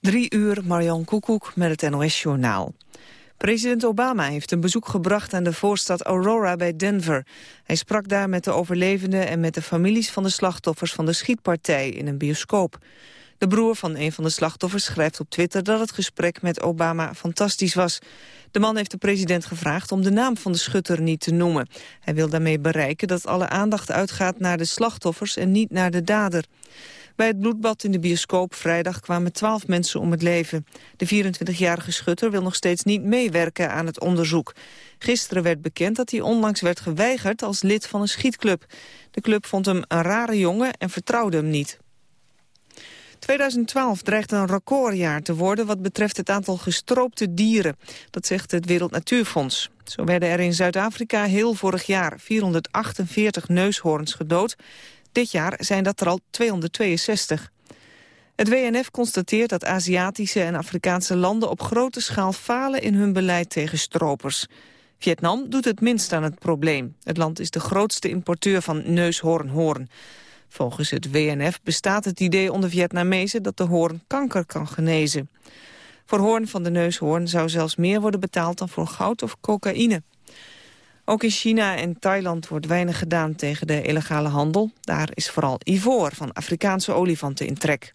Drie uur, Marion Koekoek met het NOS-journaal. President Obama heeft een bezoek gebracht aan de voorstad Aurora bij Denver. Hij sprak daar met de overlevenden en met de families van de slachtoffers van de schietpartij in een bioscoop. De broer van een van de slachtoffers schrijft op Twitter dat het gesprek met Obama fantastisch was. De man heeft de president gevraagd om de naam van de schutter niet te noemen. Hij wil daarmee bereiken dat alle aandacht uitgaat naar de slachtoffers en niet naar de dader. Bij het bloedbad in de bioscoop vrijdag kwamen twaalf mensen om het leven. De 24-jarige schutter wil nog steeds niet meewerken aan het onderzoek. Gisteren werd bekend dat hij onlangs werd geweigerd als lid van een schietclub. De club vond hem een rare jongen en vertrouwde hem niet. 2012 dreigt een recordjaar te worden wat betreft het aantal gestroopte dieren. Dat zegt het Wereld Natuurfonds. Zo werden er in Zuid-Afrika heel vorig jaar 448 neushoorns gedood. Dit jaar zijn dat er al 262. Het WNF constateert dat Aziatische en Afrikaanse landen op grote schaal falen in hun beleid tegen stropers. Vietnam doet het minst aan het probleem. Het land is de grootste importeur van neushoornhoorn. Volgens het WNF bestaat het idee onder Vietnamezen dat de hoorn kanker kan genezen. Voor hoorn van de neushoorn zou zelfs meer worden betaald dan voor goud of cocaïne. Ook in China en Thailand wordt weinig gedaan tegen de illegale handel. Daar is vooral ivoor van Afrikaanse olifanten in trek.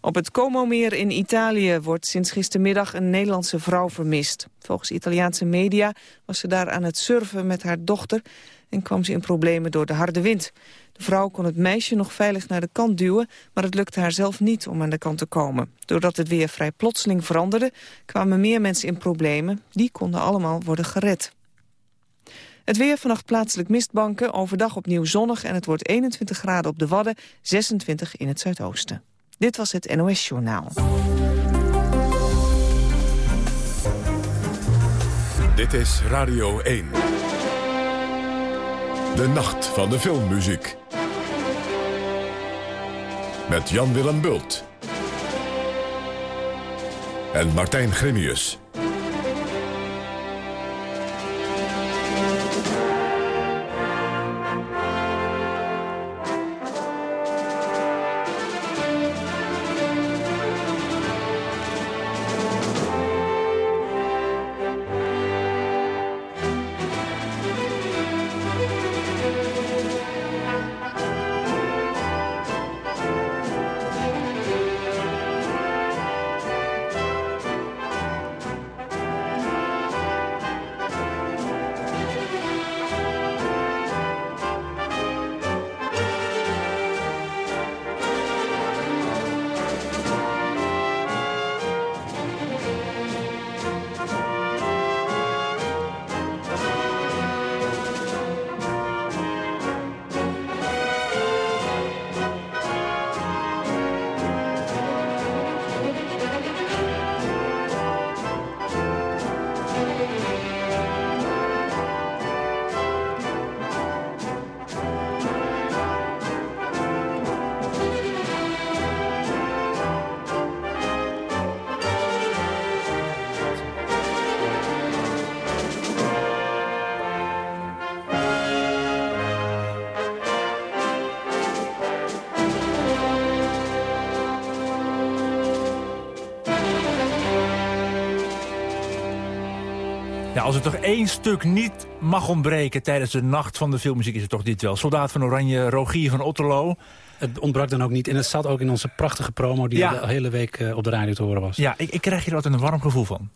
Op het Como-meer in Italië wordt sinds gistermiddag een Nederlandse vrouw vermist. Volgens Italiaanse media was ze daar aan het surfen met haar dochter... en kwam ze in problemen door de harde wind. De vrouw kon het meisje nog veilig naar de kant duwen... maar het lukte haar zelf niet om aan de kant te komen. Doordat het weer vrij plotseling veranderde... kwamen meer mensen in problemen. Die konden allemaal worden gered. Het weer vannacht plaatselijk mistbanken, overdag opnieuw zonnig... en het wordt 21 graden op de Wadden, 26 in het zuidoosten. Dit was het NOS Journaal. Dit is Radio 1. De nacht van de filmmuziek. Met Jan Willem Bult. En Martijn Grimius. Als er toch één stuk niet mag ontbreken tijdens de nacht van de filmmuziek... is het toch dit wel. Soldaat van Oranje, Rogier van Otterlo. Het ontbrak dan ook niet. En het zat ook in onze prachtige promo... die de hele week eh, op de radio te horen was. Ja, ik, ik krijg hier altijd een warm gevoel van.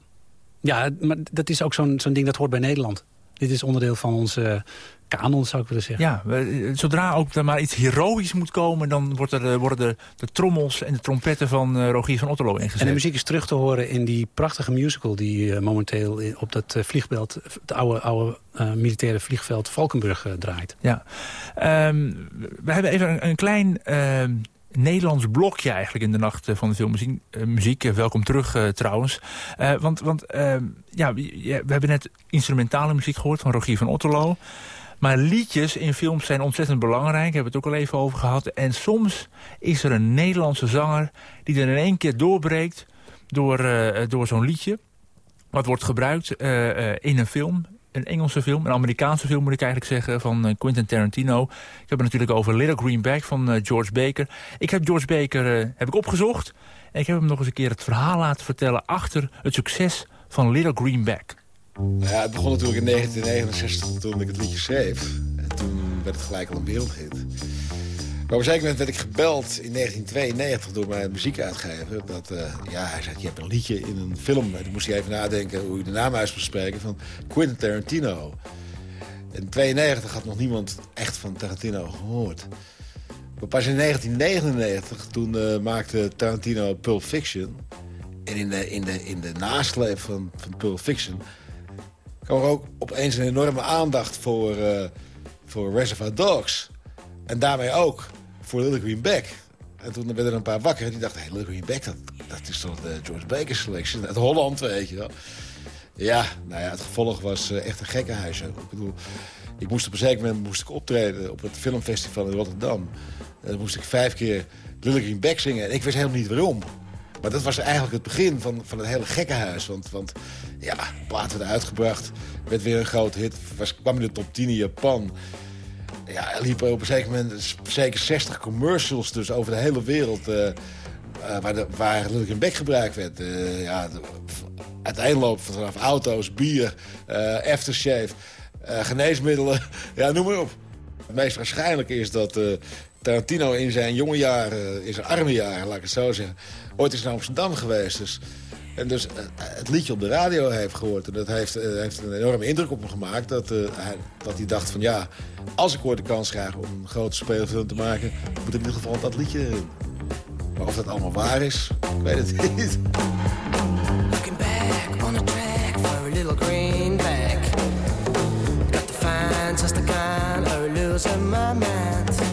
Ja, maar dat is ook zo'n zo'n ding dat hoort bij Nederland. Dit is onderdeel van onze kanon, zou ik willen zeggen. Ja, zodra ook er maar iets heroïs moet komen... dan wordt er, eh, worden de, de trommels en de trompetten van uh, Rogier van Otterlo ingezet. En de muziek is terug te horen in die prachtige musical... die uh, momenteel op dat vliegveld, het oude, oude militaire vliegveld Valkenburg draait. Ja, um, we hebben even een, een klein... Nederlands blokje eigenlijk in de nacht van de filmmuziek. muziek. Welkom terug trouwens. want want ehm, ja, we hebben net instrumentale muziek gehoord van Rogier van Otterlo. Maar liedjes in films zijn ontzettend belangrijk. Daar hebben we het ook al even over gehad. En soms is er een Nederlandse zanger die er in één keer doorbreekt door, door zo'n liedje. Wat wordt gebruikt in een film. Een Engelse film, een Amerikaanse film moet ik eigenlijk zeggen, van Quentin Tarantino. Ik heb het natuurlijk over Little Green Bag van George Baker. Ik heb George Baker heb ik opgezocht. En ik heb hem nog eens een keer het verhaal laten vertellen... achter het succes van Little Greenback. Nou ja, het begon natuurlijk in 1969 toen ik het liedje schreef. En toen werd het gelijk al een wereldhit. Maar op een moment werd ik gebeld in 1992 door mijn muziekuitgever. Dat, uh, ja, hij zei, je hebt een liedje in een film. En toen moest hij even nadenken hoe je de naam uit moest spreken van Quentin Tarantino. In 92 had nog niemand echt van Tarantino gehoord. Maar pas in 1999, toen uh, maakte Tarantino Pulp Fiction. En in de, in de, in de nasleep van, van Pulp Fiction... kwam er ook opeens een enorme aandacht voor, uh, voor Reservoir Dogs. En daarmee ook voor Green Back. En toen werden er een paar wakker en die dachten... Hey, Green Back, dat, dat is toch de George Baker Selection. Het Holland, weet je wel. Ja, nou ja, het gevolg was uh, echt een gekkenhuis. Ik bedoel, ik moest op een zeker moment moest ik optreden op het filmfestival in Rotterdam. Dan moest ik vijf keer Little Green Back zingen. En ik wist helemaal niet waarom. Maar dat was eigenlijk het begin van, van het hele gekkenhuis. Want, want ja, plaat werd uitgebracht. Werd weer een grote hit. Was, kwam in de top 10 in Japan. Ja, er liepen op een zeker moment zeker 60 commercials dus over de hele wereld... Uh, uh, waar, de, Green Back gebruikt werd. Uh, ja, uiteenloop vanaf auto's, bier, aftershave, geneesmiddelen. ja, noem maar op. Het meest waarschijnlijk is dat Tarantino in zijn jonge jaren, in zijn arme jaren, laat ik het zo zeggen... ooit is naar Amsterdam geweest. Dus, en dus het liedje op de radio heeft gehoord. En dat heeft, heeft een enorme indruk op hem gemaakt. Dat, uh, hij, dat hij dacht van ja, als ik ooit de kans krijg om een grote speelfilm te maken... moet in ieder geval dat liedje. Maar of dat allemaal waar is, ik weet het niet. Just my mind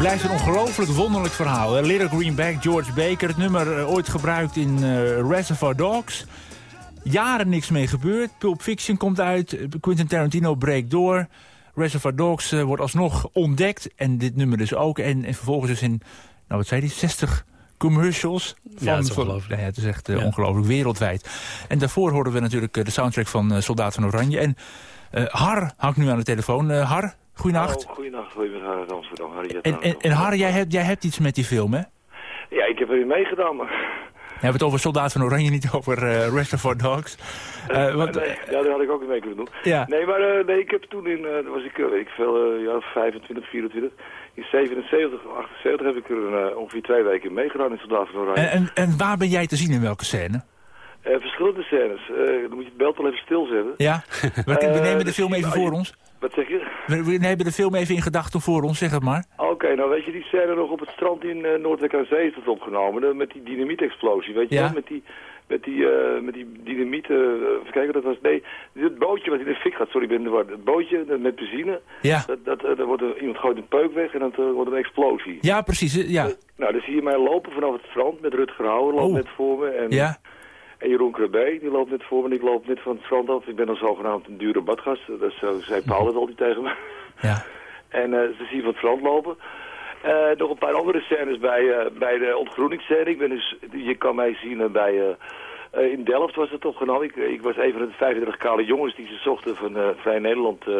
blijft een ongelooflijk wonderlijk verhaal. Little Greenback, George Baker, het nummer eh, ooit gebruikt in eh, Reservoir Dogs. Jaren niks mee gebeurd. Pulp Fiction komt uit, Quentin Tarantino breekt door. Reservoir Dogs eh, wordt alsnog ontdekt en dit nummer dus ook. En, en vervolgens dus in, nou wat zei hij, 60 commercials. Ja, het is ongelooflijk. nou ja, het is echt Ja. ongelooflijk, wereldwijd. En daarvoor hoorden we natuurlijk de soundtrack van Soldaat van Oranje. En Har hangt nu aan de telefoon. Har, goeienacht. Oh, goeienacht, Harry uit Amsterdam. Harry uit en, en, en Har, jij hebt, jij hebt iets met die film, hè? Ja, ik heb erin meegedaan, maar... We hebben het over Soldaat van Oranje, niet over eh Reservoir Dogs. Eh, want, nee, ja, daar had ik ook mee kunnen doen. ja. Nee, maar eh, nee, ik heb toen in, eh was ik, eh, weet ik veel, eh, ja, 25, 24. In 77, 78 heb ik er eh, ongeveer twee weken meegedaan in Soldaat van Oranje. En, en, en waar ben jij te zien in welke scène? Eh, verschillende scènes. Eh, dan moet je het beeld wel even stilzetten. Ja? We, Eh, nemen de dus film even voor ons. Wat zeg je? We, we nemen de film even in gedachten voor ons, zeg het maar. Oké, nou weet je die scène nog op het strand in uh, Noordwijk aan Zee is dat opgenomen. met die dynamietexplosie, weet je Ja. wel? Met die, met die, eh, met die dynamiet, eh, even kijken, dat was, nee, het bootje wat in de fik gaat, sorry, ik ben de war. Het bootje met benzine, Ja, dat, dat, wordt er, iemand gooit een peuk weg en eh, wordt een explosie. ja precies. Ja. Nou, dan zie je mij lopen vanaf het strand met Rutger Hauer, loopt Oh. net voor me. En, Ja, en Jeroen Krabbe, die loopt net voor me ik loop net van het strand af. Ik ben dan zogenaamd een dure badgast, dat zo, zei Paul het altijd tegen me. ja. En eh, ze zien van het strand lopen. Eh, nog een paar andere scènes bij, eh, bij de ontgroeningsscène. Ik ben dus, je kan mij zien eh, bij... eh, eh, in Delft was het opgenomen. Ik, ik was een van de 35 kale jongens die ze zochten van eh, Vrij Nederland. eh,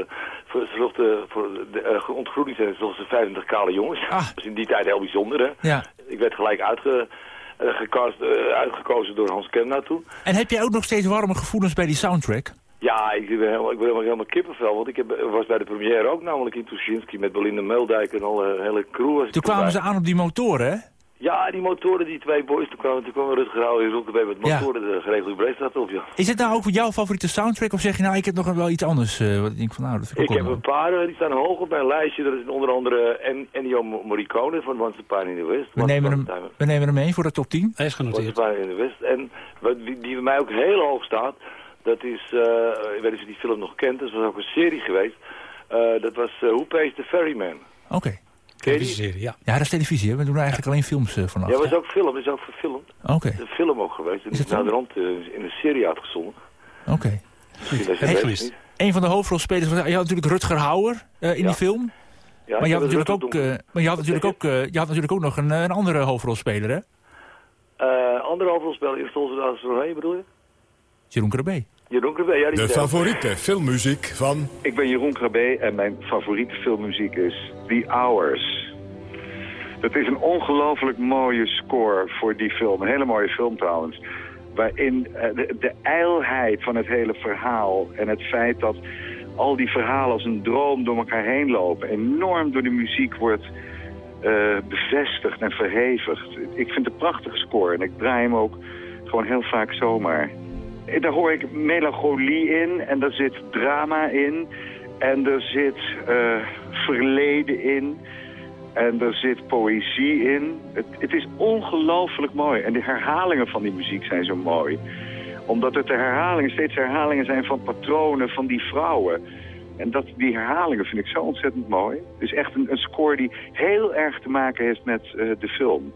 voor, ze zochten voor de uh, ontgroeningsscène zochten ze 35 kale jongens. Ah. Dat was in die tijd heel bijzonder, hè. ja. Ik werd gelijk uitge, eh, gecast, eh, uitgekozen door Hans Kemna toen. En heb jij ook nog steeds warme gevoelens bij die soundtrack? Ja, ik ben helemaal, ik ben helemaal, helemaal kippenvel. Want ik heb, was bij de première ook namelijk in Tuschinski met Belinda Meeldijk en al een hele crew. Toen kwamen bij. ze aan op die motoren, hè? Ja, die motoren, die twee boys, toen kwamen, toen kwamen Rutger Hauer en Roekenbee met Ja. motoren de geregelde breedstraat op, ja. Is het nou ook jouw favoriete soundtrack? Of zeg je nou, ik heb nog wel iets anders? eh, wat ik denk van, nou, dat vind ik, Ik ook heb een paar, eh, die staan hoog op mijn lijstje. Dat is onder andere En- Ennio Morricone van Once Upon in the West. we Once nemen, hem, we nemen hem mee voor de top 10. Hij is Once genoteerd. Upon in the West. En wat, die, die bij mij ook heel hoog staat, dat is, eh, ik weet niet of je die film nog kent, dat was ook een serie geweest. Eh, dat was uh, Who Pays the Ferryman. Oké. Televisieserie, ja. Ja, dat is televisie, hè? We doen er eigenlijk alleen films eh, vanaf. Ja, dat was ook film, dat is ook verfilmd. Oké, Het is een film ook geweest. En Is is naar de rand eh, in de serie uitgezonden. oké. Hey, niet. Een van de hoofdrolspelers was... Je had natuurlijk Rutger Hauer eh, in Ja. die film. Ja, maar je had, natuurlijk ook, eh, maar je had natuurlijk ook, eh, je had natuurlijk ook nog een, een andere hoofdrolspeler, hè? Eh, andere hoofdrolspeler doorheen, bedoel je? Jeroen Krabbe. Jeroen Krabbe, ja, die De favoriete filmmuziek van Ik ben Jeroen Krabbe en mijn favoriete filmmuziek is The Hours. Dat is een ongelooflijk mooie score voor die film. Een hele mooie film trouwens. Waarin eh, de, de ijlheid van het hele verhaal en het feit dat al die verhalen als een droom door elkaar heen lopen... enorm door de muziek wordt eh, bevestigd en verhevigd. Ik vind het een prachtige score en ik draai hem ook gewoon heel vaak zomaar. Eh, Daar hoor ik melancholie in en daar zit drama in. En er zit eh, verleden in. En er zit poëzie in. Het, het is ongelooflijk mooi. En de herhalingen van die muziek zijn zo mooi. Omdat het de herhalingen, steeds herhalingen zijn van patronen van die vrouwen. En dat, die herhalingen vind ik zo ontzettend mooi. Het is echt een, een score die heel erg te maken heeft met eh, de film.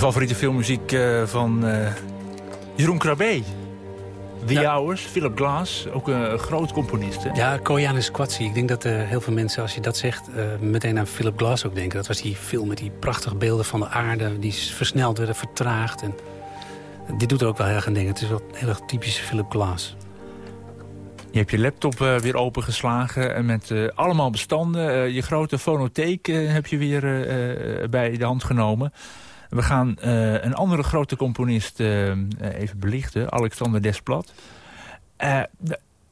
Favoriete filmmuziek eh, van eh, Jeroen Krabbe. The Ja. Hours, Philip Glass, ook een groot componist. hè? Ja, Koyanis Kwatsi. Ik denk dat eh, heel veel mensen, als je dat zegt... eh, meteen aan Philip Glass ook denken. Dat was die film met die prachtige beelden van de aarde... die versneld werden, vertraagd. En, dit doet er ook wel heel erg aan denken. Het is wel heel erg typisch Philip Glass. Je hebt je laptop eh, weer opengeslagen en met eh, allemaal bestanden. Eh, je grote fonotheek eh, heb je weer eh, eh, bij de hand genomen. We gaan eh, een andere grote componist eh, eh, even belichten, Alexander Desplat.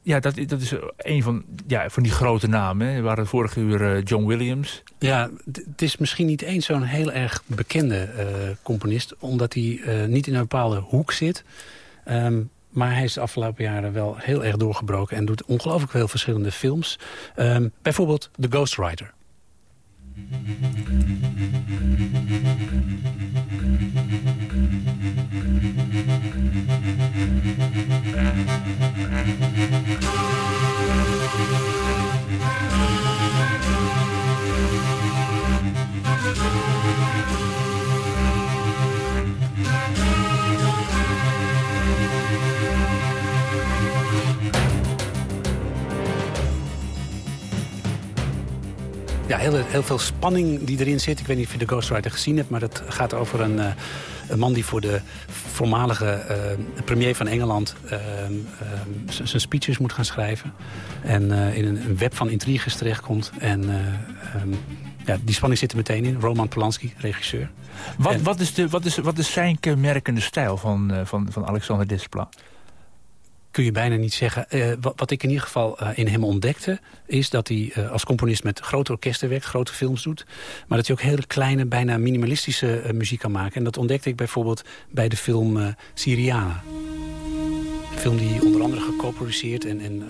Ja, dat, dat is een van, ja, van die grote namen. hè. We waren vorige uur John Williams. Ja, het is misschien niet eens zo'n heel erg bekende componist... omdat hij niet in een bepaalde hoek zit. Ehm, maar hij is de afgelopen jaren wel heel erg doorgebroken... en doet ongelooflijk veel verschillende films. Ehm, bijvoorbeeld The Ghostwriter. Heel, heel veel spanning die erin zit. Ik weet niet of je de Ghostwriter gezien hebt... maar dat gaat over een, eh, een man die voor de voormalige eh, premier van Engeland... eh, eh, z- zijn speeches moet gaan schrijven. En eh, in een, web van intriges terechtkomt. En eh, ehm, ja, die spanning zit er meteen in. Roman Polanski, regisseur. Wat, En- wat, is, de, wat, is, wat is zijn kenmerkende stijl van, van, van Alexander Desplat? Kun je bijna niet zeggen. Eh, wat, ik in ieder geval eh, in hem ontdekte... is dat hij eh, als componist met grote orkesten werkt, grote films doet. Maar dat hij ook hele kleine, bijna minimalistische muziek kan maken. En dat ontdekte ik bijvoorbeeld bij de film Syriana. Een film die onder andere geco-produceerd... en, en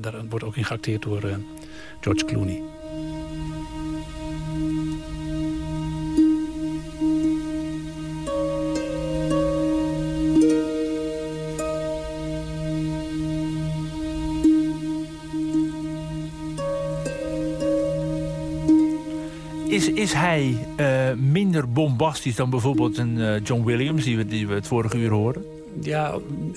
daar wordt ook in geacteerd door George Clooney. Is, hij eh, minder bombastisch dan bijvoorbeeld een eh, John Williams... Die we, die we het vorige uur hoorden? Ja,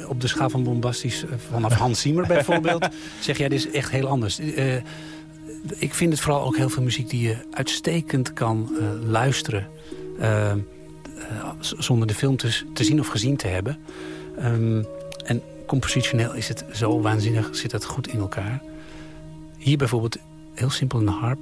op de schaal van bombastisch, eh, vanaf Hans Zimmer bijvoorbeeld... zeg jij, dit is echt heel anders. Ik vind het vooral ook heel veel muziek die je uitstekend kan luisteren... zonder de film te, te zien of gezien te hebben. Ehm, en compositioneel is het zo waanzinnig, zit het goed in elkaar. Hier bijvoorbeeld heel simpel een harp.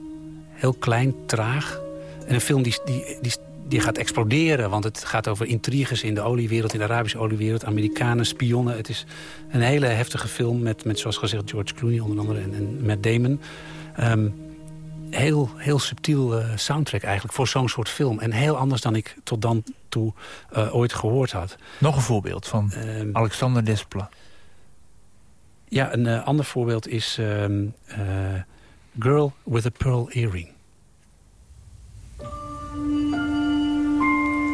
Heel klein, traag. En een film die, die, die, die gaat exploderen. Want het gaat over intriges in de oliewereld, in de Arabische oliewereld. Amerikanen, spionnen. Het is een hele heftige film met, met zoals gezegd, George Clooney onder andere. En, en Matt Damon. Ehm, heel, heel subtiel eh, soundtrack eigenlijk voor zo'n soort film. En heel anders dan ik tot dan toe eh, ooit gehoord had. Nog een voorbeeld van Ehm, Alexander Desplat. Ja, een eh, ander voorbeeld is eh, Girl with a Pearl Earring.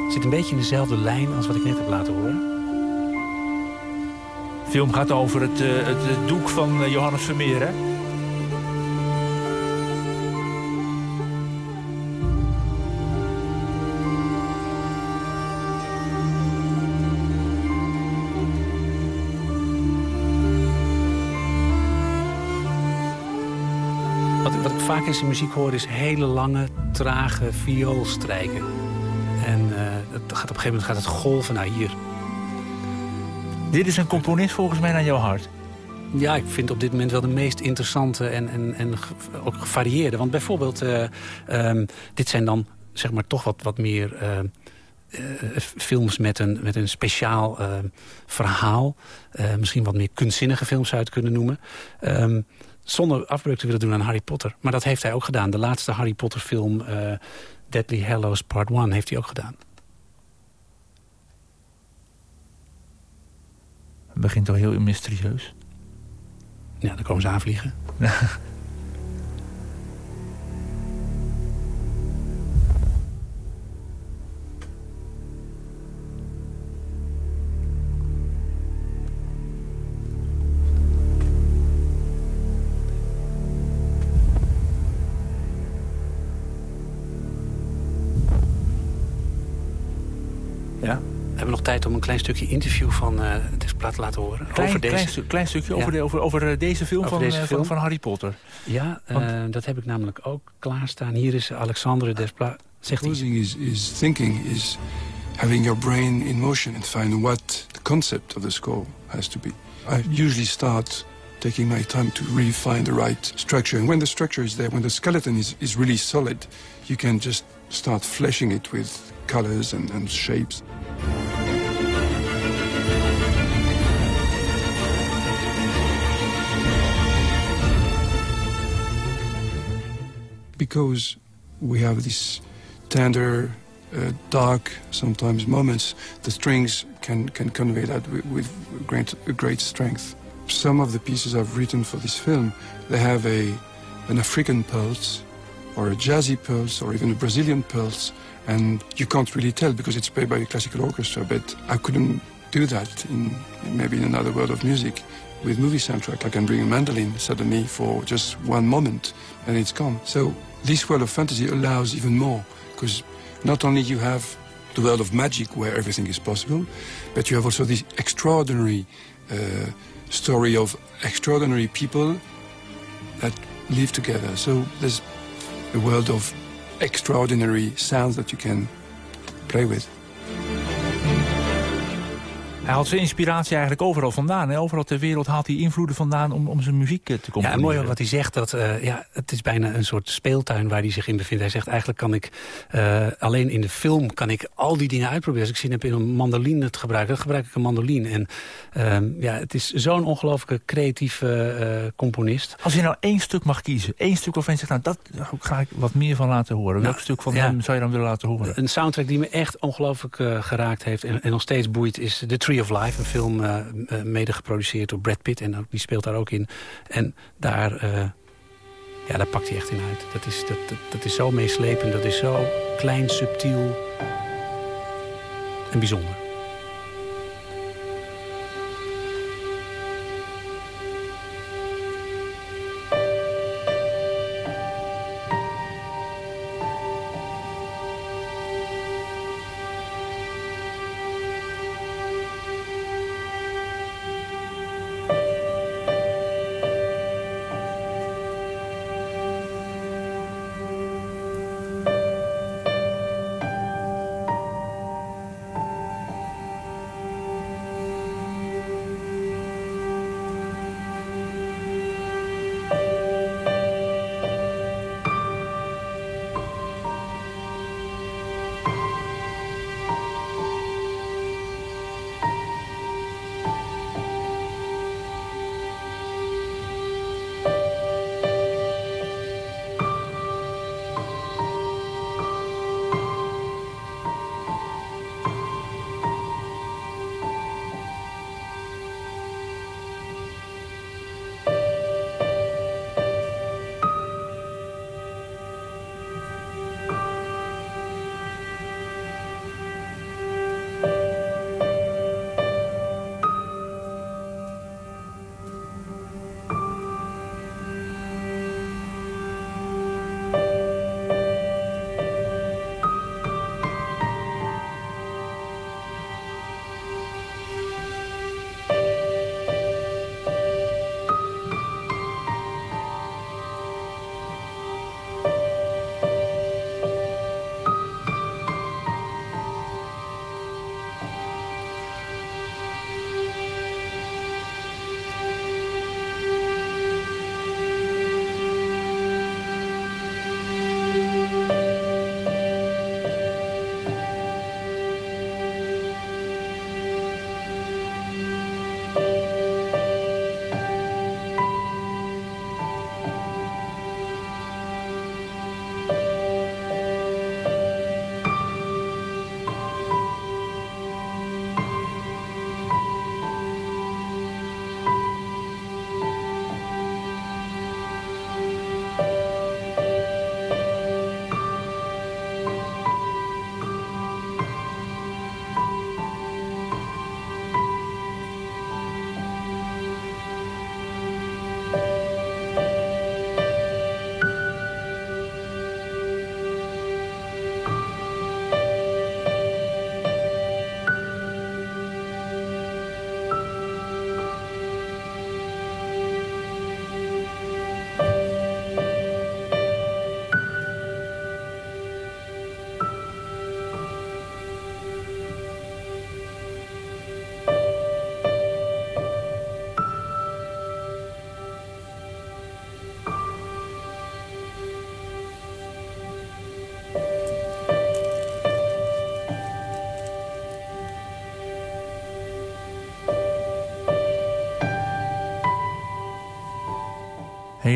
Zit een beetje in dezelfde lijn als wat ik net heb laten horen. De film gaat over het, eh, het, doek van eh, Johannes Vermeer, hè? Vaak in zijn muziek hoor is hele lange, trage vioolstrijken. En eh, het gaat op een gegeven moment gaat het golven naar hier. Dit is een componist volgens mij naar jouw hart. Ja, ik vind op dit moment wel de meest interessante en, en, en ook gevarieerde. Want bijvoorbeeld, eh, ehm, dit zijn dan zeg maar toch wat, wat meer eh, eh, films met een, met een speciaal verhaal. Misschien wat meer kunstzinnige films zou je het kunnen noemen. Ehm, zonder afbreuk te willen doen aan Harry Potter. Maar dat heeft hij ook gedaan. De laatste Harry Potter film, Deadly Hallows Part 1, heeft hij ook gedaan. Het begint toch heel mysterieus. Ja, dan komen ze aanvliegen. klein stukje interview van uh, Desplat te laten horen? Klein, over deze... klein, stu klein stukje over, de, over, over uh, deze film, Over van, deze uh, film? Van, van Harry Potter. Ja, Want- eh, dat heb ik namelijk ook klaarstaan. Hier is Alexandre Desplat. Zegt. Composing is, is thinking, is having your brain in motion and find what the concept of the score has to be. I usually start taking my time to really find the right structure. And when the structure is there, when the skeleton is, is really solid, you can just start fleshing it with colors and, and shapes. Because we have these tender, uh, dark, sometimes moments, the strings can, can convey that with, with great, great strength. Some of the pieces I've written for this film, they have a, an African pulse, or a jazzy pulse, or even a Brazilian pulse, and you can't really tell because it's played by a classical orchestra, but I couldn't do that in, maybe in another world of music. With movie soundtrack, I can bring a mandolin suddenly for just one moment, and it's gone. So this world of fantasy allows even more, because not only you have the world of magic where everything is possible, but you have also this extraordinary uh, story of extraordinary people that live together. So there's a world of extraordinary sounds that you can play with. Hij haalt zijn inspiratie eigenlijk overal vandaan. Hè? Overal ter wereld haalt hij invloeden vandaan om, om zijn muziek eh, te Ja, componeren. en mooi ook wat hij zegt. Dat, eh, ja, het is bijna een soort speeltuin waar hij zich in bevindt. Hij zegt eigenlijk kan ik eh, alleen in de film kan ik al die dingen uitproberen. Als ik zin heb in een mandoline te gebruiken, dan gebruik ik een mandoline. En ehm, ja, het is zo'n ongelooflijke creatieve componist. Als je nou één stuk mag kiezen, één stuk waarvan je zegt... nou, dat ga ik wat meer van laten horen. Welk Nou, stuk van ja. hem zou je dan willen laten horen? Een soundtrack die me echt ongelooflijk geraakt heeft en, en nog steeds boeit is The Tree of Life. Een film eh, eh, mede geproduceerd door Brad Pitt en die speelt daar ook in. En daar, eh, ja, daar pakt hij echt in uit. Dat is, dat, dat, dat is zo meeslepend, dat is zo klein, subtiel en bijzonder.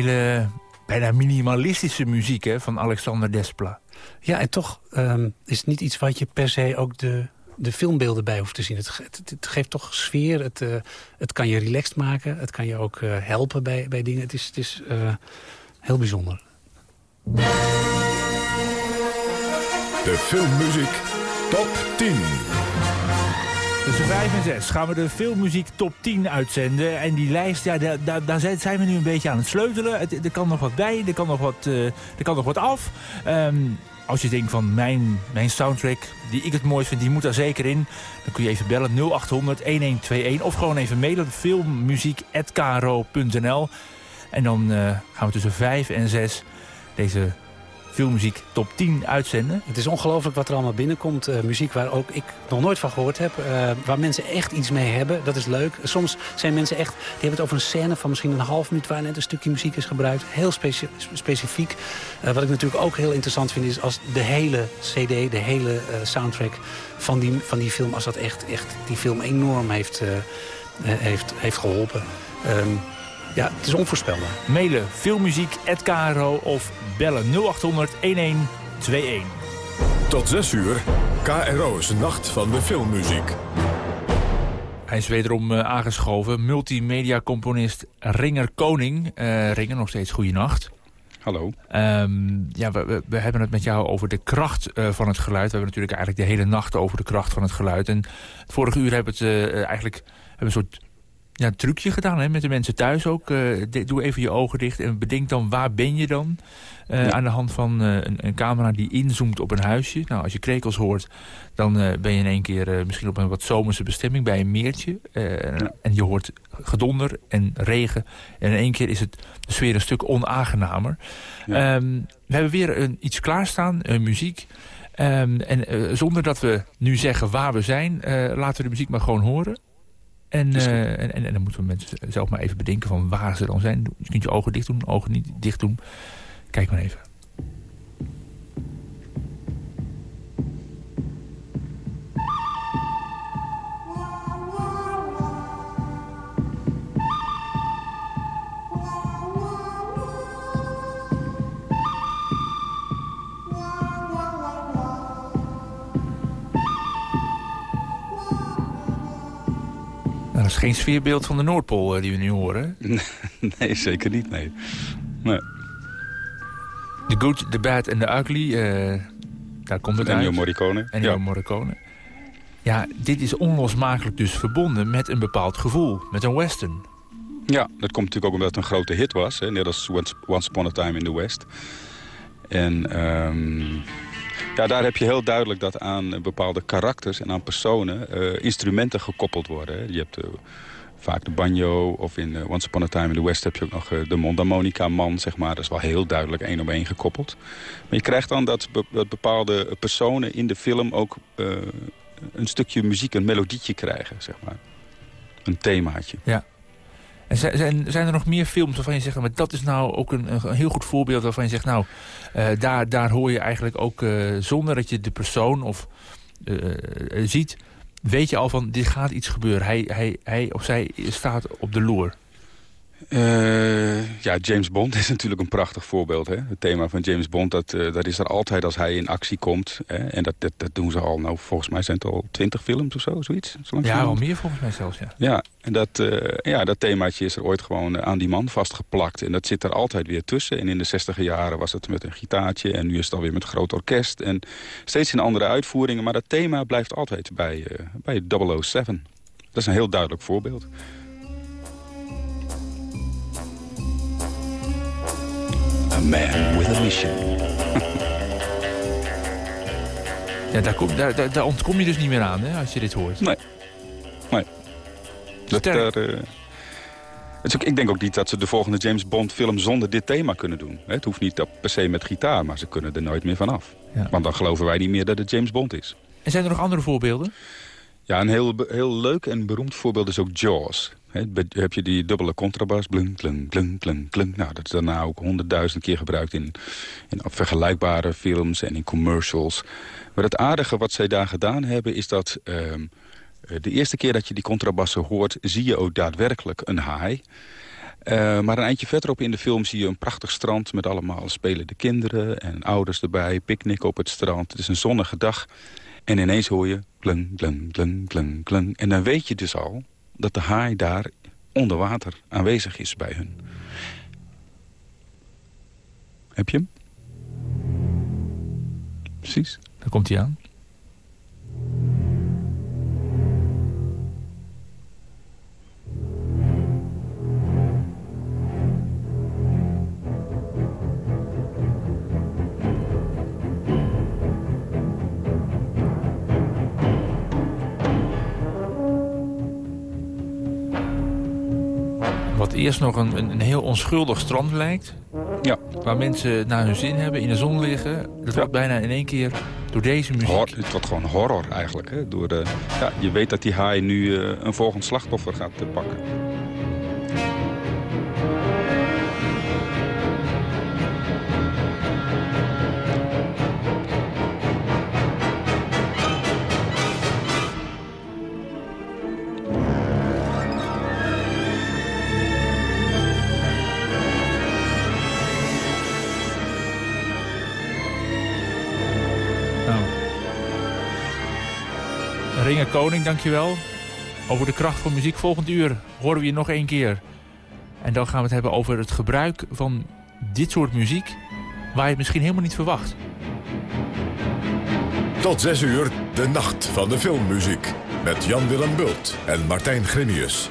Hele bijna minimalistische muziek hè, van Alexander Despla. Ja, en toch ehm, is het niet iets wat je per se ook de, de filmbeelden bij hoeft te zien. Het, het geeft toch sfeer, het, eh, het kan je relaxed maken... het kan je ook eh, helpen bij, bij dingen. Het is, het is eh, heel bijzonder. De filmmuziek top 10. Tussen 5 en 6 gaan we de filmmuziek top 10 uitzenden. En die lijst, ja, daar, daar, zijn we nu een beetje aan het sleutelen. Er kan nog wat bij, er kan nog wat, eh, er kan nog wat af. Ehm, als je denkt van mijn, mijn soundtrack, die ik het mooist vind, die moet daar zeker in. Dan kun je even bellen 0800 1121 of gewoon even mailen filmmuziek.kro.nl. En dan eh, gaan we tussen 5 en 6 deze filmmuziek top 10 uitzenden. Het is ongelooflijk wat er allemaal binnenkomt. Eh, muziek waar ook ik nog nooit van gehoord heb. eh, waar mensen echt iets mee hebben. Dat is leuk. Soms zijn mensen echt... Die hebben het over een scène van misschien een half minuut... waar net een stukje muziek is gebruikt. Heel speci- specifiek. Eh, wat ik natuurlijk ook heel interessant vind... is als de hele cd, de hele soundtrack van die, van die film... als dat echt, echt die film enorm heeft, heeft, heeft geholpen. Ehm, ja, het is onvoorspelbaar. Mailen filmmuziek.kro of bellen 0800 1121. Tot 6 uur. KRO's Nacht van de Filmmuziek. Hij is wederom eh, aangeschoven. Multimedia-componist Ringer Koning. Eh Ringer, nog steeds goeienacht. Hallo. Ehm, ja, we, we, we hebben het met jou over de kracht eh, van het geluid. We hebben natuurlijk eigenlijk de hele nacht over de kracht van het geluid. En het vorige uur hebben we het eh, eigenlijk hebben een soort ja, trucje gedaan hè, met de mensen thuis ook. Eh, de- doe even je ogen dicht en bedenk dan waar ben je dan? Eh, Aan de hand van eh, een, een camera die inzoomt op een huisje. Nou, als je krekels hoort, dan ben je in één keer misschien op een wat zomerse bestemming bij een meertje. En je hoort gedonder en regen. En in één keer is het de sfeer een stuk onaangenamer. Ehm, we hebben weer een, iets klaarstaan, eh, muziek. Ehm, en zonder dat we nu zeggen waar we zijn, laten we de muziek maar gewoon horen. En, eh, en, en, en dan moeten we mensen zelf maar even bedenken van waar ze dan zijn. Je kunt je ogen dicht doen, ogen niet dicht doen. Kijk maar even. Is geen sfeerbeeld van de Noordpool eh, die we nu horen. nee, zeker niet, nee. nee. The Good, The Bad en The Ugly, eh, daar komt het Ennio uit. Morricone. Ennio Ja. Morricone. Ja, dit is onlosmakelijk dus verbonden met een bepaald gevoel. Met een western. Ja, dat komt natuurlijk ook omdat het een grote hit was. Hè? Net als Once, Once Upon a Time in the West. En ehm, ja, daar heb je heel duidelijk dat aan eh, bepaalde karakters en aan personen eh, instrumenten gekoppeld worden. Je hebt eh, vaak de banjo of in Once Upon a Time in the West heb je ook nog de mondharmonica man, zeg maar. Dat is wel heel duidelijk één op één gekoppeld. Maar je krijgt dan dat, dat bepaalde personen in de film ook een stukje muziek, een melodietje krijgen, zeg maar. Een themaatje. Ja. En zijn, er nog meer films waarvan je zegt... maar dat is nou ook een, heel goed voorbeeld waarvan je zegt... nou, eh, daar, daar hoor je eigenlijk ook eh, zonder dat je de persoon of eh, ziet... weet je al van, dit gaat iets gebeuren. Hij, hij, hij of zij staat op de loer. Eh, ja, James Bond is natuurlijk een prachtig voorbeeld. Hè? Het thema van James Bond, dat, eh, dat is er altijd als hij in actie komt. Hè? En dat, dat, dat doen ze al, nou volgens mij zijn het al twintig films of zo, zoiets. Zo Ja, wel meer volgens mij zelfs, ja. Ja, en dat, eh, ja, dat themaatje is er ooit gewoon aan die man vastgeplakt. En dat zit er altijd weer tussen. En in de zestiger jaren was het met een gitaartje. En nu is het alweer met groot orkest. En steeds in andere uitvoeringen. Maar dat thema blijft altijd bij, bij 007. Dat is een heel duidelijk voorbeeld. Man with a mission. Ja, daar, kom, daar, ontkom je dus niet meer aan, hè, als je dit hoort. Nee. Nee. Dat, daar, eh, het is ook, ik denk ook niet dat ze de volgende James Bond film zonder dit thema kunnen doen. Het hoeft niet per se met gitaar, maar ze kunnen er nooit meer vanaf. Ja. Want dan geloven wij niet meer dat het James Bond is. En zijn er nog andere voorbeelden? Ja, een heel, heel leuk en beroemd voorbeeld is ook Jaws. Heb je die dubbele contrabas, blunk, klunk, klunk, klunk, klunk. Nou, dat is daarna ook honderdduizend keer gebruikt in, in vergelijkbare films en in commercials. Maar het aardige wat zij daar gedaan hebben is dat... ehm, eh, de eerste keer dat je die contrabassen hoort, zie je ook daadwerkelijk een haai. Uh, maar een eindje verderop in de film zie je een prachtig strand... met allemaal spelende kinderen en ouders erbij, picknick op het strand. Het is een zonnige dag. En ineens hoor je klung, klung, klung, klung, klung. En dan weet je dus al dat de haai daar onder water aanwezig is bij hun. Heb je hem? Precies. Daar komt hij aan. Eerst nog een, een heel onschuldig strand lijkt. Ja. Waar mensen naar hun zin hebben, in de zon liggen. Dat wordt bijna in één keer door deze muziek... Hor, het wordt gewoon horror eigenlijk. Hè? Door de, ja, je weet dat die haai nu uh, een volgend slachtoffer gaat uh, pakken. Ringen Koning, dankjewel. Over de kracht van muziek. Volgend uur horen we je nog één keer. En dan gaan we het hebben over het gebruik van dit soort muziek... waar je het misschien helemaal niet verwacht. Tot zes uur, de nacht van de filmmuziek. Met Jan-Willem Bult en Martijn Grimius.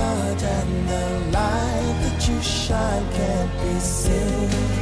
And the light that you shine can't be seen?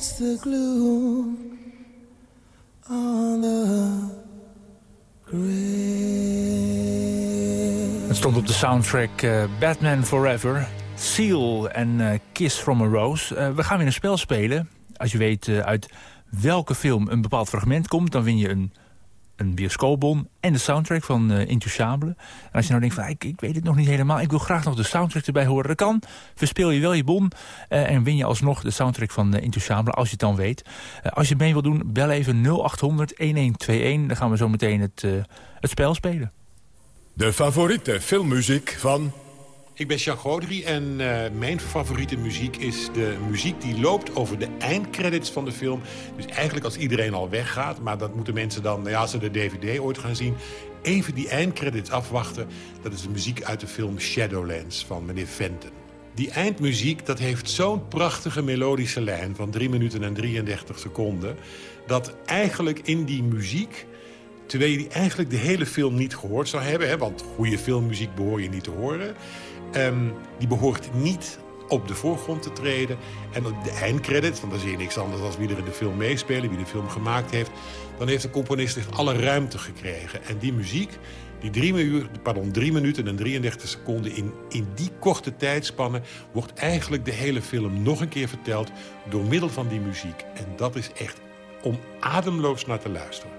Hits the gloom on the grave. Het stond op de soundtrack eh, Batman Forever, Seal en eh, Kiss from a Rose. Eh, we gaan weer een spel spelen. Als je weet uit welke film een bepaald fragment komt... dan win je een, een bioscoopbon en de soundtrack van uh, Intouchable. Als je nou denkt van ik, ik weet het nog niet helemaal... ik wil graag nog de soundtrack erbij horen. Dat kan. Verspeel je wel je bon eh, en win je alsnog de soundtrack van uh, Intouchable... als je het dan weet. Als je mee wil doen, bel even 0800-1121. Dan gaan we zo meteen het, het spel spelen. De favoriete filmmuziek van... Ik ben Jacques Godry en eh, mijn favoriete muziek is de muziek die loopt over de eindcredits van de film. Dus eigenlijk als iedereen al weggaat, maar dat moeten mensen dan, ja, als ze de DVD ooit gaan zien, even die eindcredits afwachten. Dat is de muziek uit de film Shadowlands van meneer Fenton. Die eindmuziek, dat heeft zo'n prachtige melodische lijn van 3 minuten en 33 seconden... dat eigenlijk in die muziek terwijl je die eigenlijk de hele film niet gehoord zou hebben... Hè, want goede filmmuziek behoor je niet te horen... Ehm, die behoort niet op de voorgrond te treden. En op de eindcredits, want dan zie je niks anders dan wie er in de film meespelen... wie de film gemaakt heeft... dan heeft de componist echt alle ruimte gekregen. En die muziek, die drie, uur, pardon, drie minuten en 33 seconden... In, in die korte tijdspanne wordt eigenlijk de hele film nog een keer verteld... door middel van die muziek. En dat is echt om ademloos naar te luisteren.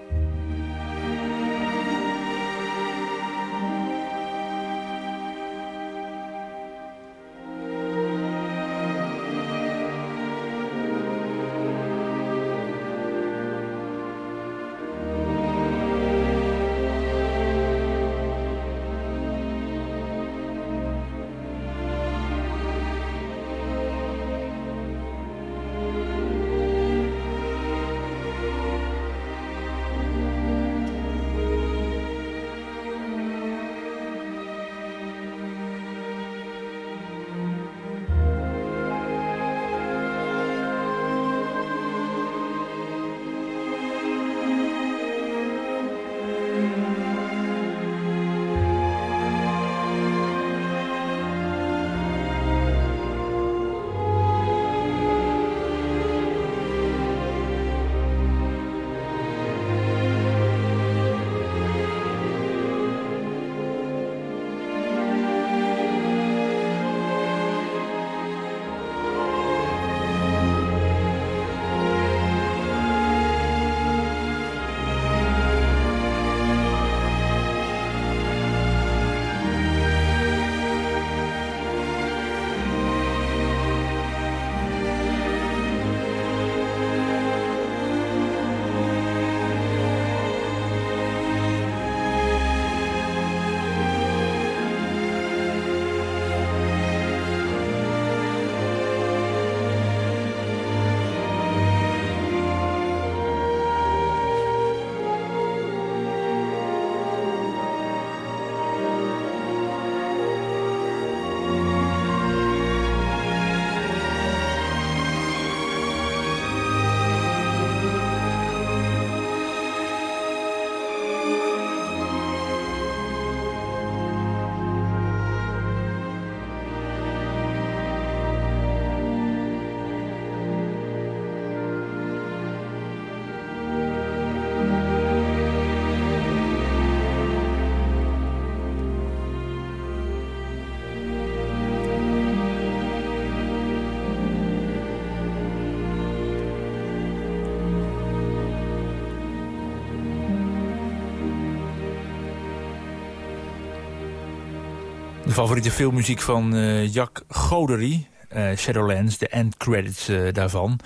De favoriete filmmuziek van eh Jack Godery. eh, Shadowlands, de end credits eh, daarvan.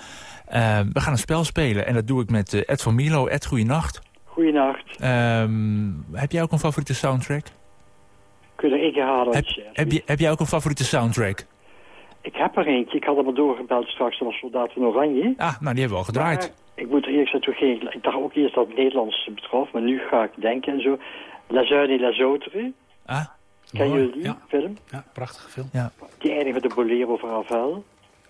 We gaan een spel spelen en dat doe ik met Ed van Milo. Ed, goeienacht. Goeienacht. Ehm heb jij ook een favoriete soundtrack? Kun je er één halen? Heb, heb, je, heb jij ook een favoriete soundtrack? Ik heb er eentje. Ik had hem al doorgebeld straks. Dat was Soldaat van Oranje. Ah, nou die hebben we al gedraaid. Maar ik moet er eerlijk zeggen, toen ging ik, dacht ook eerst dat het Nederlands betrof. Maar nu ga ik denken en zo. Les Unes et les Autres. Ah, Ken jullie die Ja. film? Ja, prachtige film. Ja. Die eindigt met de bolero van Ravel.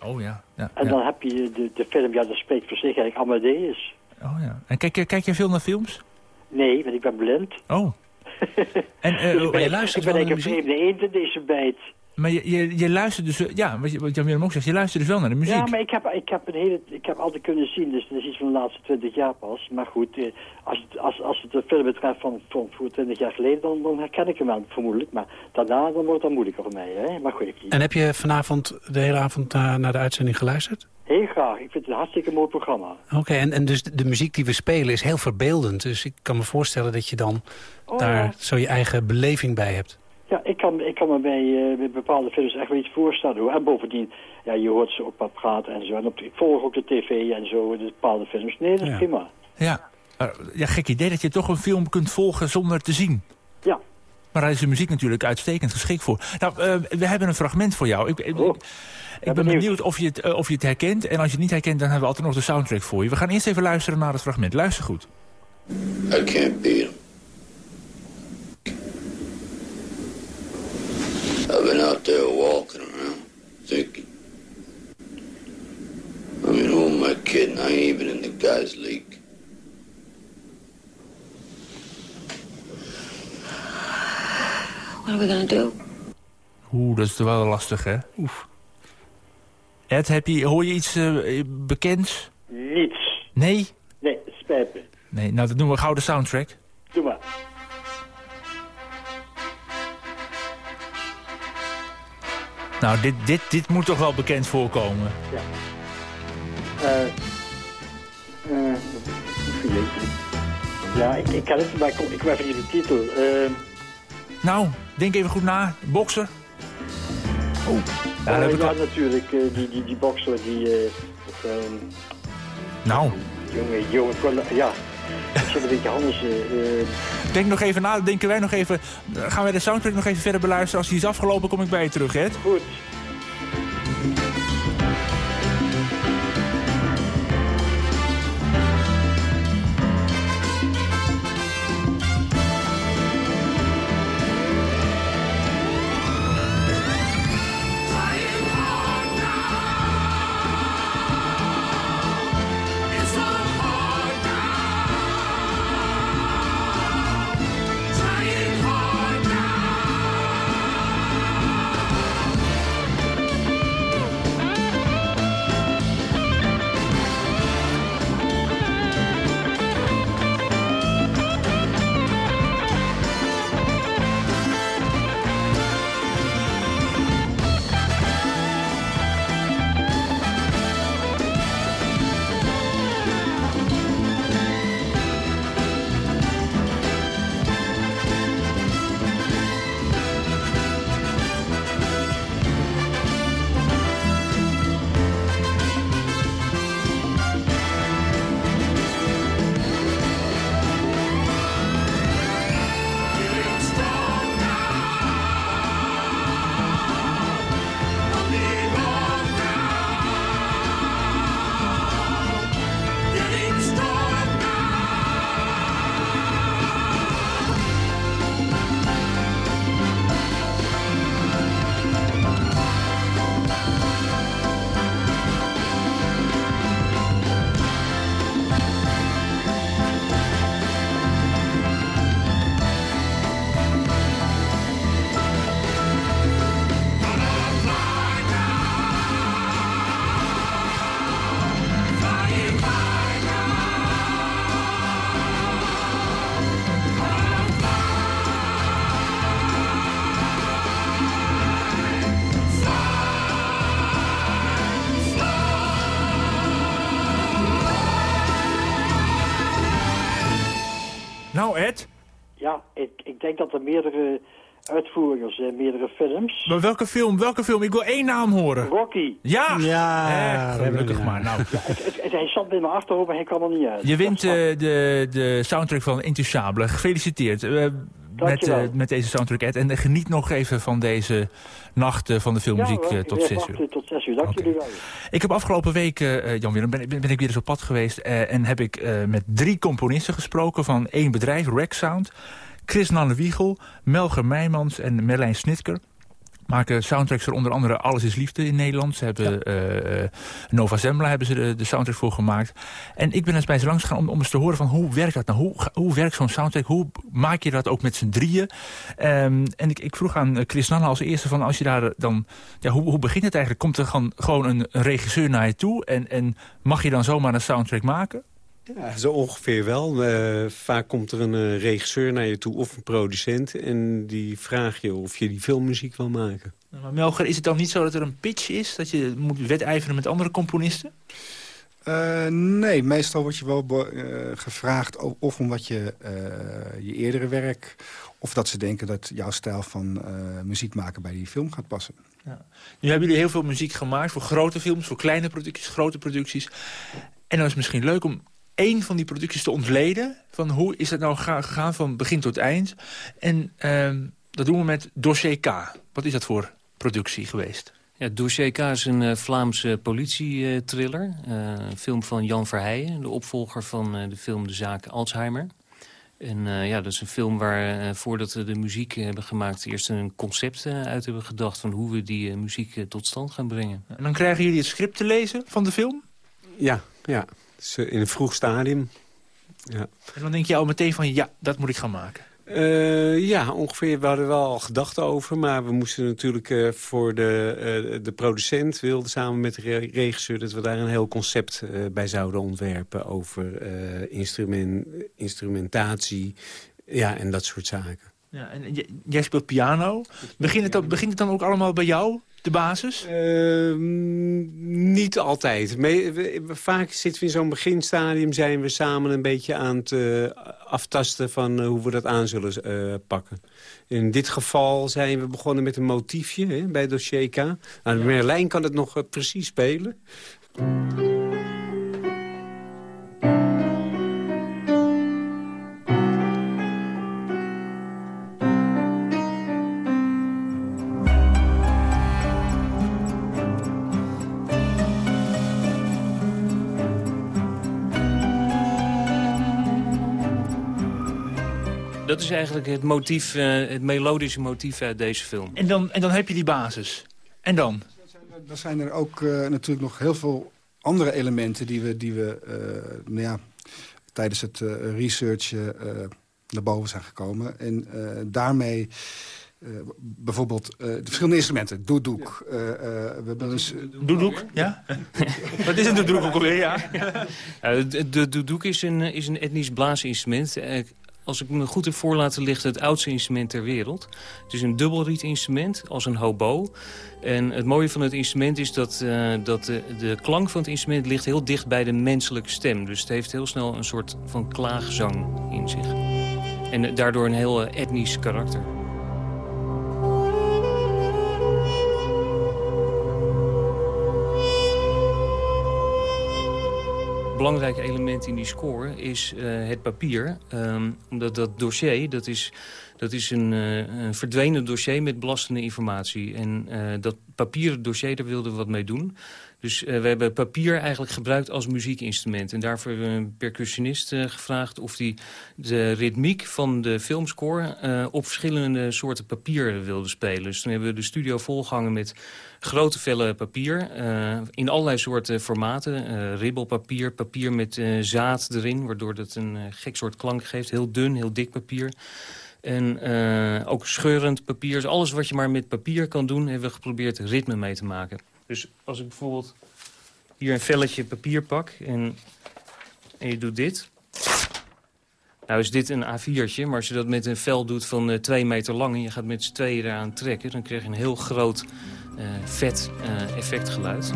Oh ja. ja, En ja. dan heb je de, de film, ja dat spreekt voor zich eigenlijk, Amadeus. Oh ja. En kijk, je- kijk jij veel naar films? Nee, want ik ben blind. Oh. en, Dus ik ben, je ik luistert ben wel naar eigenlijk de een muziek? vreemde eend in deze bijt. Maar je, je, je luistert dus... Ja, wat, je, wat Jan Willem ook zegt, je luistert dus wel naar de muziek. Ja, maar ik heb, ik heb een hele, ik heb altijd kunnen zien, dus dat is iets van de laatste twintig jaar pas. Maar goed, eh, als, het, als, als het de film betreft van, van voor twintig jaar geleden, dan, dan herken ik hem wel vermoedelijk. Maar daarna dan wordt het dan moeilijker voor mij, hè. Maar goed, ik, En heb je vanavond de hele avond eh, naar de uitzending geluisterd? heel graag. Ik vind het een hartstikke mooi programma. Oké, en, en dus de, de muziek die we spelen is heel verbeeldend. Dus ik kan me voorstellen dat je dan Oh, daar ja. zo je eigen beleving bij hebt. Ja, ik kan, ik kan me bij, eh, bij bepaalde films echt wel iets voorstellen. Hoor. En bovendien, ja, je hoort ze ook wat praten en zo. En op, ik volg ook de tv en zo, de bepaalde films. Nee, dat is Ja. prima. Ja. Ja, gek idee dat je toch een film kunt volgen zonder te zien. Ja. Maar daar is de muziek natuurlijk uitstekend geschikt voor. Nou, eh, we hebben een fragment voor jou. Ik, ik, ik ben benieuwd of je, het, eh, of je het herkent. En als je het niet herkent, dan hebben we altijd nog de soundtrack voor je. We gaan eerst even luisteren naar het fragment. Luister goed. I can't beat him. I've been out there walking around, thinking. I mean, who am I kidding? I ain't even in the guy's league. What are we gonna do? Oeh, dat is wel lastig, hè? Oef. Ed, heb je, hoor je iets eh, bekends? Niets. Nee? Nee, me. Nee, nou, dat noemen we gouden soundtrack. Doe maar. Nou, dit, dit, dit moet toch wel bekend voorkomen. Ja. Eh. eh, jeetje. ja, ik, ik ken het, maar ik, ik weet even de titel. Eh, Nou, denk even goed na. Bokser? Oh, ja, ja, dat heb ik ja, natuurlijk, die, die, die bokser, die... eh, ehm, Nou, jongen, jongen, ja. Ik zit een beetje anders... eh, eh, denk nog even na. Denken wij nog even... Gaan wij de soundtrack nog even verder beluisteren. Als die is afgelopen, kom ik bij je terug, Ed. Goed. Nou, Ed. Ja, ik, ik denk dat er meerdere uitvoeringen zijn, meerdere films. Maar welke film, welke film? Ik wil één naam horen. Rocky. Ja! Ja, Eh, gelukkig maar. Nou, Het, het, het- hij zat in mijn achterhoofd, maar hij kwam er niet uit. je wint eh, de, de soundtrack van Intouchable. Gefeliciteerd. eh, Dankjewel. eh, met deze soundtrack. En geniet nog even van deze nacht eh, van de filmmuziek ja, eh, tot ik zes wacht, uur. Tot zes uur, dank jullie wel. Ik heb afgelopen week, eh, Jan Willem, ben, ben ben ik weer eens op pad geweest... en heb ik met drie componisten gesproken van één bedrijf, Rack Sound. Chris Nanne Wiegel, Melger Meijmans en Merlijn Snitker maken soundtracks voor onder andere Alles is Liefde in Nederland. Ze hebben eh, eh, Nova Zembla hebben ze de, de soundtrack voor gemaakt. En ik ben eens bij ze langs gegaan om, om eens te horen van hoe werkt dat nou? Hoe, hoe werkt zo'n soundtrack? Hoe maak je dat ook met z'n drieën? Ehm, en ik, ik vroeg aan Chris Nanne als eerste van als je daar dan... Ja, hoe, hoe begint het eigenlijk? Komt er gewoon, een regisseur naar je toe? En, en mag je dan zomaar een soundtrack maken? Ja, zo ongeveer wel. Eh, vaak komt er een eh, regisseur naar je toe of een producent... en die vraagt je of je die filmmuziek wil maken. Maar Melger, is het dan niet zo dat er een pitch is? Dat je moet wedijveren met andere componisten? Eh, nee, meestal word je wel eh, gevraagd of omdat je eh, je eerdere werk... of dat ze denken dat jouw stijl van eh, muziek maken bij die film gaat passen. Nu hebben jullie heel veel muziek gemaakt voor grote films, voor kleine producties, grote producties. En dan is het misschien leuk om één van die producties te ontleden. Van hoe is dat nou ga- gegaan van begin tot eind? En ehm, dat doen we met Dossier K. Wat is dat voor productie geweest? Ja, Dossier K is een eh, Vlaamse politietriller. Eh, een film van Jan Verheijen, de opvolger van eh, de film De Zaak Alzheimer. En eh, ja, dat is een film waar, voordat we de muziek hebben gemaakt... eerst een concept uit hebben gedacht... van hoe we die muziek tot stand gaan brengen. En dan krijgen jullie het script te lezen van de film? Ja, ja. Dus, in een vroeg stadium. Ja. En dan denk je al meteen van ja, dat moet ik gaan maken. Eh, ja, ongeveer. We hadden wel al gedachten over. Maar we moesten natuurlijk eh, voor de, eh, de producent... wilde samen met de re- regisseur... dat we daar een heel concept bij zouden ontwerpen... over instrument, instrumentatie ja, en dat soort zaken. Ja, en jij speelt piano. Begint het, dan, begint het dan ook allemaal bij jou, de basis? Ehm, niet altijd. Me- we- we- vaak zitten we in zo'n beginstadium... zijn we samen een beetje aan het eh, aftasten van eh, hoe we dat aan zullen eh, pakken. In dit geval zijn we begonnen met een motiefje hè, bij dossier K. Nou, Merlijn kan het nog precies spelen. Dat is eigenlijk het motief, eh, het melodische motief uit deze film. En dan, en dan heb je die basis. En dan? Dan zijn er ook eh, natuurlijk nog heel veel andere elementen... die we, die we eh, nou ja, tijdens het eh, researchen eh, naar boven zijn gekomen. En eh, daarmee... eh, bijvoorbeeld eh, de verschillende instrumenten. Doedoek. eh, eh, we hebben eens, Doedoek, ja? Wat is een doedoek ook alweer, ja? De doedoek is een, is een etnisch blaasinstrument. Als ik me goed heb voor laten lichten, het oudste instrument ter wereld. Het is een dubbelrietinstrument, als een hobo. En het mooie van het instrument is dat, eh, dat de, de klank van het instrument ligt heel dicht bij de menselijke stem. Dus het heeft heel snel een soort van klaagzang in zich. En daardoor een heel eh, etnisch karakter. Belangrijk element in die score is eh, het papier. Ehm, omdat dat dossier, dat is, dat is een, eh, een verdwenen dossier met belastende informatie. En eh, dat papieren dossier, daar wilden we wat mee doen. Dus eh, we hebben papier eigenlijk gebruikt als muziekinstrument. En daarvoor hebben we een percussionist eh, gevraagd of hij de ritmiek van de filmscore eh, op verschillende soorten papier wilde spelen. Dus toen hebben we de studio volgehangen met grote vellen papier. in allerlei soorten formaten. ribbelpapier, papier met zaad erin, waardoor dat een gek soort klank geeft. Heel dun, heel dik papier. En ook scheurend papier. Dus alles wat je maar met papier kan doen, hebben we geprobeerd ritme mee te maken. Dus als ik bijvoorbeeld hier een velletje papier pak en, en je doet dit. Nou is dit een A4'tje, maar als je dat met een vel doet van eh, twee meter lang... en je gaat met z'n tweeën eraan trekken... dan krijg je een heel groot eh, vet eh, effectgeluid.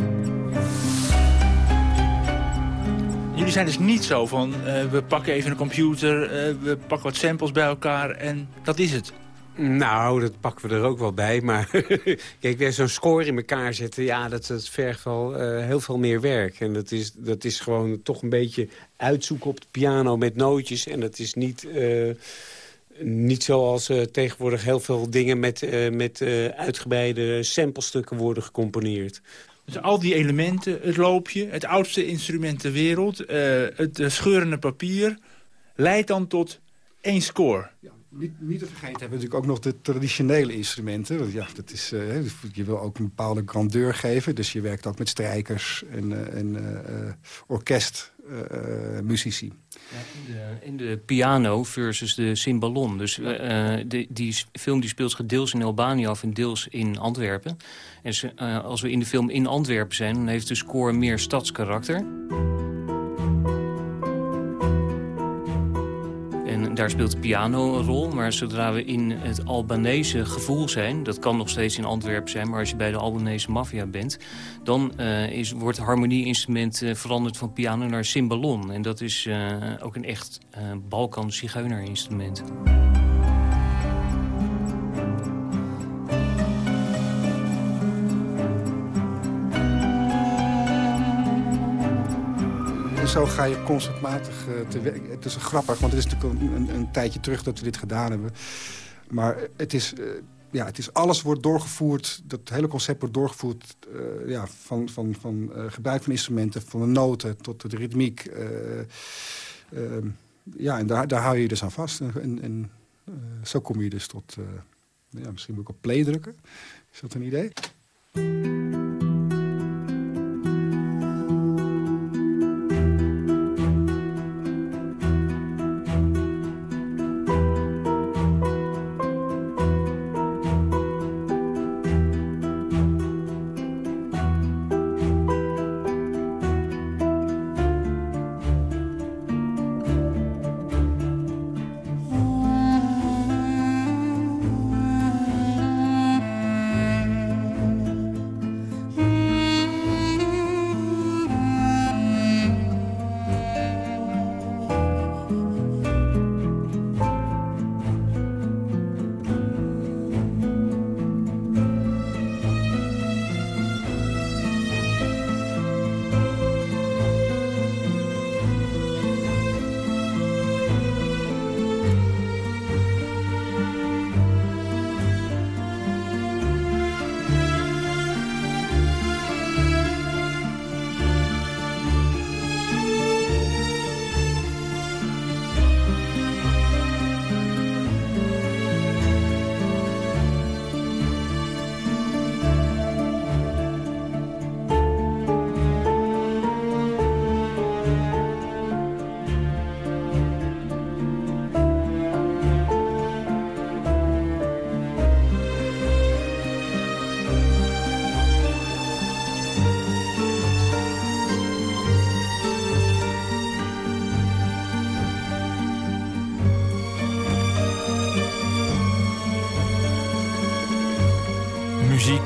jullie zijn dus niet zo van, we pakken even een computer, we pakken wat samples bij elkaar en dat is het. Nou, dat pakken we er ook wel bij. Maar kijk, weer zo'n score in elkaar zetten... ja, dat, dat vergt wel eh, heel veel meer werk. En dat is, dat is gewoon toch een beetje uitzoeken op de piano met nootjes. En dat is niet, uh, niet zoals uh, tegenwoordig heel veel dingen... met, met uitgebreide samplestukken worden gecomponeerd. Dus al die elementen, het loopje, het oudste instrument ter wereld... het scheurende papier, leidt dan tot één score... Ja niet, niet te vergeten hebben we natuurlijk ook nog de traditionele instrumenten. Want ja, dat is, uh, je wil ook een bepaalde grandeur geven. Dus je werkt ook met strijkers en, uh, en uh, orkestmuzici. In, de, piano versus de cymbalon. Dus de, die film die speelt zich deels in Albanië af en deels in Antwerpen. En als we in de film in Antwerpen zijn, dan heeft de score meer stadskarakter. Daar speelt piano een rol. Maar zodra we in het Albanese gevoel zijn... dat kan nog steeds in Antwerpen zijn... maar als je bij de Albanese maffia bent... dan uh, is, wordt het harmonieinstrument uh, veranderd van piano naar cymbalon. En dat is uh, ook een echt Balkan-zigeuner-instrument. Zo ga je conceptmatig uh, te werk. Het is grappig, want het is natuurlijk een, een, tijdje terug dat we dit gedaan hebben. Maar het is, uh, ja, het is alles wordt doorgevoerd, dat hele concept wordt doorgevoerd... Uh, ja, van, van, van gebruik van instrumenten, van de noten tot de ritmiek. Ehm, ja, en daar, daar hou je je dus aan vast. En, en zo kom je dus tot, ja, misschien moet op play drukken. Is dat een idee?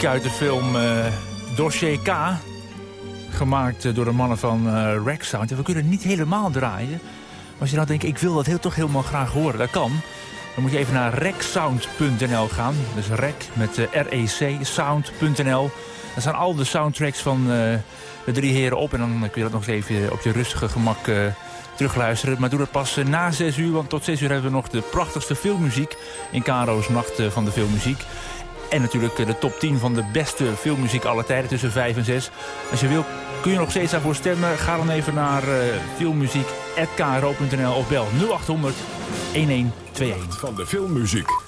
Uit de film uh, Dossier K. Gemaakt eh, door de mannen van uh, Rack Sound. En we kunnen niet helemaal draaien. Maar als je nou denkt, ik wil dat heel, toch helemaal graag horen. Dat kan. Dan moet je even naar recsound.nl gaan. Dus rec met R-E-C, sound.nl. Daar staan al de soundtracks van de drie heren op. En dan kun je dat nog even op je rustige gemak terugluisteren. Maar doe dat pas na 6 uur, want tot 6 uur hebben we nog de prachtigste filmmuziek in Caro's Nacht van de Filmmuziek. En natuurlijk eh, de top 10 van de beste filmmuziek aller tijden tussen 5 en 6. Als je wil kun je nog steeds daarvoor stemmen. Ga dan even naar uh, filmmuziek.kro.nl of bel 0800 1121. Van de filmmuziek